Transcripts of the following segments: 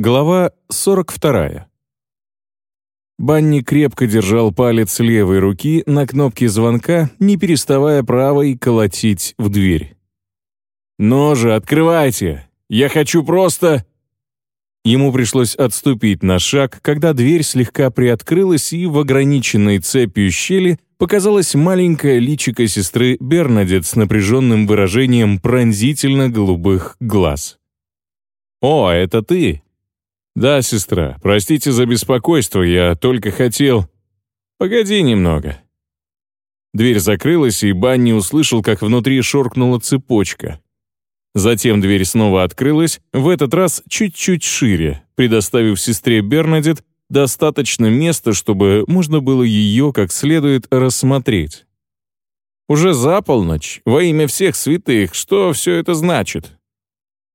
Глава 42. Банни крепко держал палец левой руки на кнопке звонка, не переставая правой колотить в дверь. «Ну же, открывайте! Я хочу просто...» Ему пришлось отступить на шаг, когда дверь слегка приоткрылась, и в ограниченной цепью щели показалась маленькая личико сестры Бернадет с напряженным выражением пронзительно-голубых глаз. «О, это ты!» «Да, сестра, простите за беспокойство, я только хотел...» «Погоди немного». Дверь закрылась, и Банни услышал, как внутри шоркнула цепочка. Затем дверь снова открылась, в этот раз чуть-чуть шире, предоставив сестре Бернадет достаточно места, чтобы можно было ее как следует рассмотреть. «Уже за полночь, во имя всех святых, что все это значит?»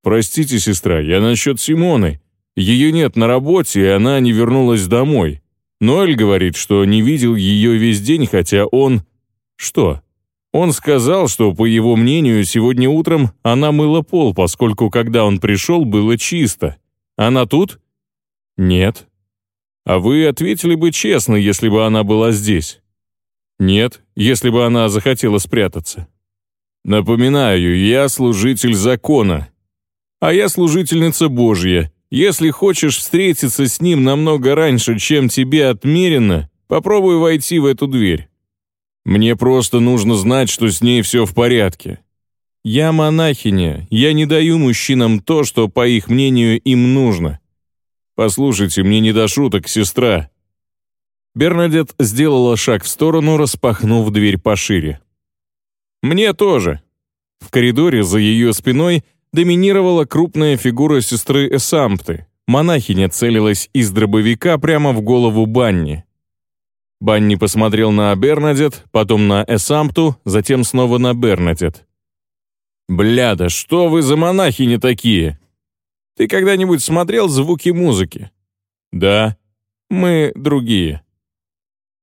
«Простите, сестра, я насчет Симоны. Ее нет на работе, и она не вернулась домой. Ноэль говорит, что не видел ее весь день, хотя он... Что? Он сказал, что, по его мнению, сегодня утром она мыла пол, поскольку, когда он пришел, было чисто. Она тут? Нет. А вы ответили бы честно, если бы она была здесь? Нет, если бы она захотела спрятаться. Напоминаю, я служитель закона. А я служительница Божья, если хочешь встретиться с ним намного раньше, чем тебе отмерено, попробуй войти в эту дверь. Мне просто нужно знать, что с ней все в порядке. Я монахиня, я не даю мужчинам то, что, по их мнению, им нужно. Послушайте, мне не до шуток, сестра». Бернадет сделала шаг в сторону, распахнув дверь пошире. «Мне тоже». В коридоре за ее спиной доминировала крупная фигура сестры Эсампты. Монахиня целилась из дробовика прямо в голову Банни. Банни посмотрел на Бернадет, потом на Эсампту, затем снова на Бернадет. «Бля, да что вы за монахини такие? Ты когда-нибудь смотрел звуки музыки?» «Да. Мы другие».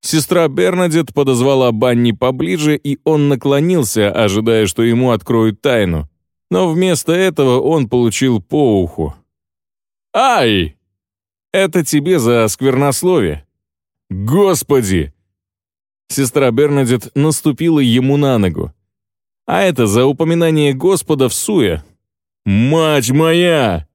Сестра Бернадет подозвала Банни поближе, и он наклонился, ожидая, что ему откроют тайну но вместо этого он получил по уху. «Ай! Это тебе за сквернословие!» «Господи!» Сестра Бернадет наступила ему на ногу. «А это за упоминание Господа в суе!» «Мать моя!»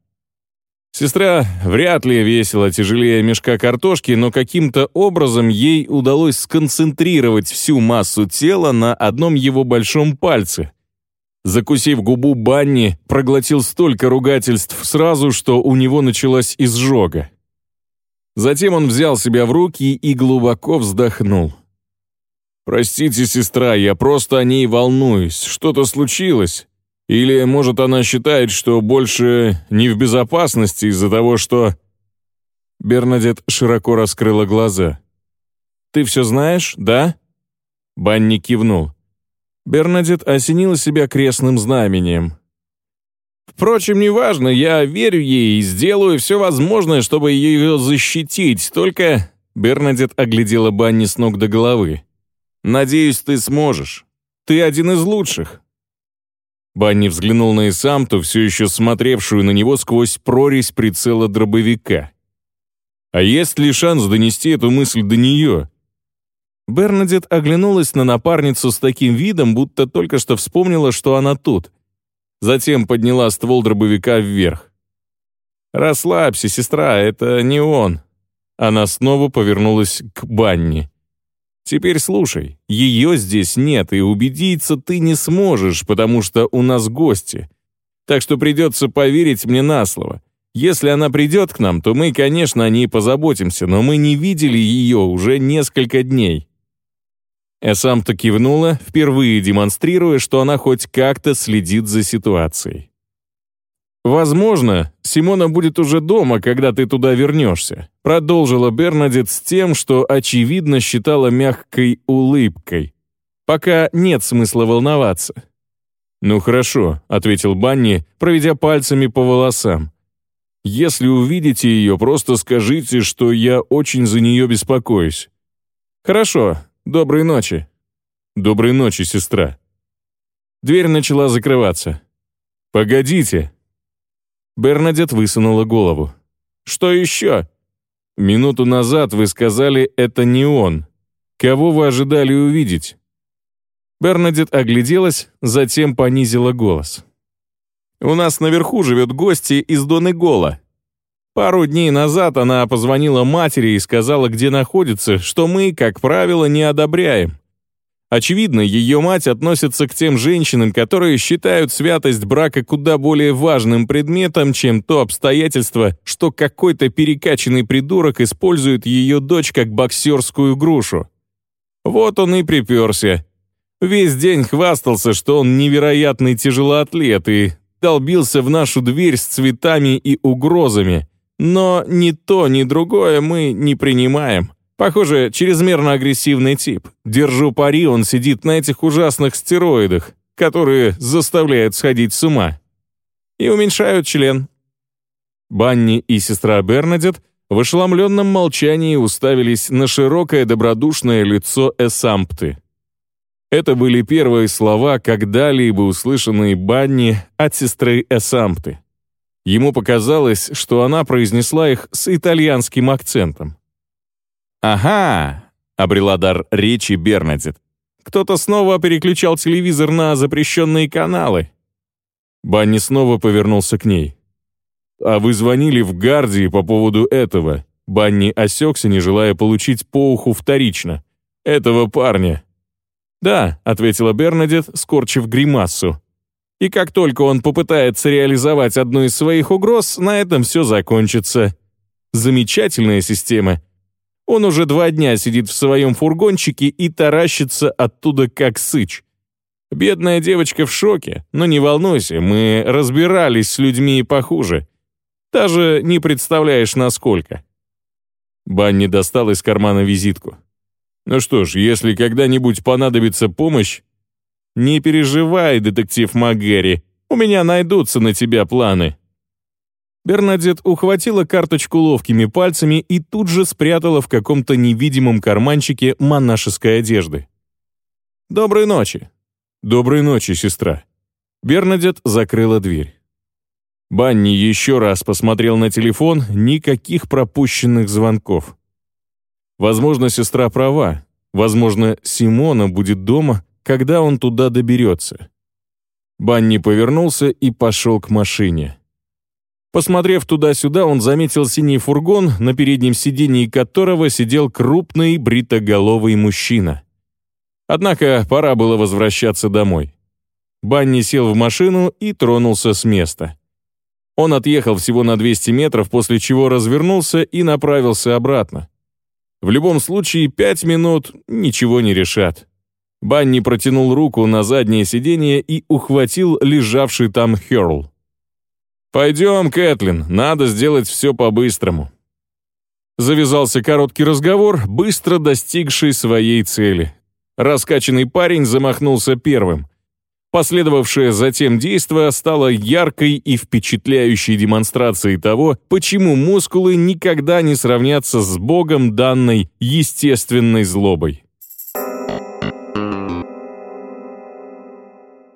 Сестра вряд ли весила тяжелее мешка картошки, но каким-то образом ей удалось сконцентрировать всю массу тела на одном его большом пальце, Закусив губу Банни, проглотил столько ругательств сразу, что у него началась изжога. Затем он взял себя в руки и глубоко вздохнул. «Простите, сестра, я просто о ней волнуюсь. Что-то случилось? Или, может, она считает, что больше не в безопасности из-за того, что...» Бернадет широко раскрыла глаза. «Ты все знаешь, да?» Банни кивнул. Бернадет осенила себя крестным знамением. «Впрочем, неважно, я верю ей и сделаю все возможное, чтобы ее защитить, только...» Бернадет оглядела Банни с ног до головы. «Надеюсь, ты сможешь. Ты один из лучших». Банни взглянул на Исамту, все еще смотревшую на него сквозь прорезь прицела дробовика. «А есть ли шанс донести эту мысль до нее?» Бернадет оглянулась на напарницу с таким видом, будто только что вспомнила, что она тут. Затем подняла ствол дробовика вверх. «Расслабься, сестра, это не он». Она снова повернулась к Банни. «Теперь слушай, ее здесь нет, и убедиться ты не сможешь, потому что у нас гости. Так что придется поверить мне на слово. Если она придет к нам, то мы, конечно, о ней позаботимся, но мы не видели ее уже несколько дней. Эсамта кивнула, впервые демонстрируя, что она хоть как-то следит за ситуацией. «Возможно, Симона будет уже дома, когда ты туда вернешься», продолжила Бернадет с тем, что, очевидно, считала мягкой улыбкой. «Пока нет смысла волноваться». «Ну хорошо», — ответил Банни, проведя пальцами по волосам. «Если увидите ее, просто скажите, что я очень за нее беспокоюсь». «Хорошо, «Доброй ночи». «Доброй ночи, сестра». Дверь начала закрываться. «Погодите». Бернадет высунула голову. Что еще?» «Минуту назад вы сказали, это не он. Кого вы ожидали увидеть?» Бернадет огляделась, затем понизила голос. «У нас наверху живет гости из Доны Гола. Пару дней назад она позвонила матери и сказала, где находится, что мы, как правило, не одобряем. Очевидно, ее мать относится к тем женщинам, которые считают святость брака куда более важным предметом, чем то обстоятельство, что какой-то перекачанный придурок использует ее дочь как боксерскую грушу. Вот он и приперся. Весь день хвастался, что он невероятный тяжелоатлет и долбился в нашу дверь с цветами и угрозами. Но ни то, ни другое мы не принимаем. Похоже, чрезмерно агрессивный тип. Держу пари, он сидит на этих ужасных стероидах, которые заставляют сходить с ума. И уменьшают член. Банни и сестра Бернадет в ошеломленном молчании уставились на широкое добродушное лицо Эсампты. Это были первые слова, когда-либо услышанные Банни от сестры Эсампты. Ему показалось, что она произнесла их с итальянским акцентом. «Ага», — обрела дар речи Бернадет. «Кто-то снова переключал телевизор на запрещенные каналы». Банни снова повернулся к ней. «А вы звонили в Гардии по поводу этого?» Банни осекся, не желая получить по уху вторично. «Этого парня». «Да», — ответила Бернадет, скорчив гримассу. «И как только он попытается реализовать одну из своих угроз, на этом все закончится. Замечательная система. Он уже два дня сидит в своем фургончике и таращится оттуда как сыч. Бедная девочка в шоке, но не волнуйся, мы разбирались с людьми похуже. Даже не представляешь, насколько». Банни достал из кармана визитку. «Ну что ж, если когда-нибудь понадобится помощь...» «Не переживай, детектив МакГерри, у меня найдутся на тебя планы», Бернадет ухватила карточку ловкими пальцами и тут же спрятала в каком-то невидимом карманчике монашеской одежды. «Доброй ночи». «Доброй ночи, сестра». Бернадет закрыла дверь. Банни еще раз посмотрел на телефон, никаких пропущенных звонков. Возможно, сестра права. Возможно, Симона будет дома, когда он туда доберется. Банни повернулся и пошел к машине. Посмотрев туда-сюда, он заметил синий фургон, на переднем сидении которого сидел крупный бритоголовый мужчина. Однако пора было возвращаться домой. Банни сел в машину и тронулся с места. Он отъехал всего на 200 метров, после чего развернулся и направился обратно. В любом случае, пять минут ничего не решат. Банни протянул руку на заднее сиденье и ухватил лежавший там Херл. «Пойдем, Кэтлин, надо сделать все по-быстрому». Завязался короткий разговор, быстро достигший своей цели. Раскачанный парень замахнулся первым. Последовавшее затем действо стало яркой и впечатляющей демонстрацией того, почему мускулы никогда не сравнятся с богом данной естественной злобой.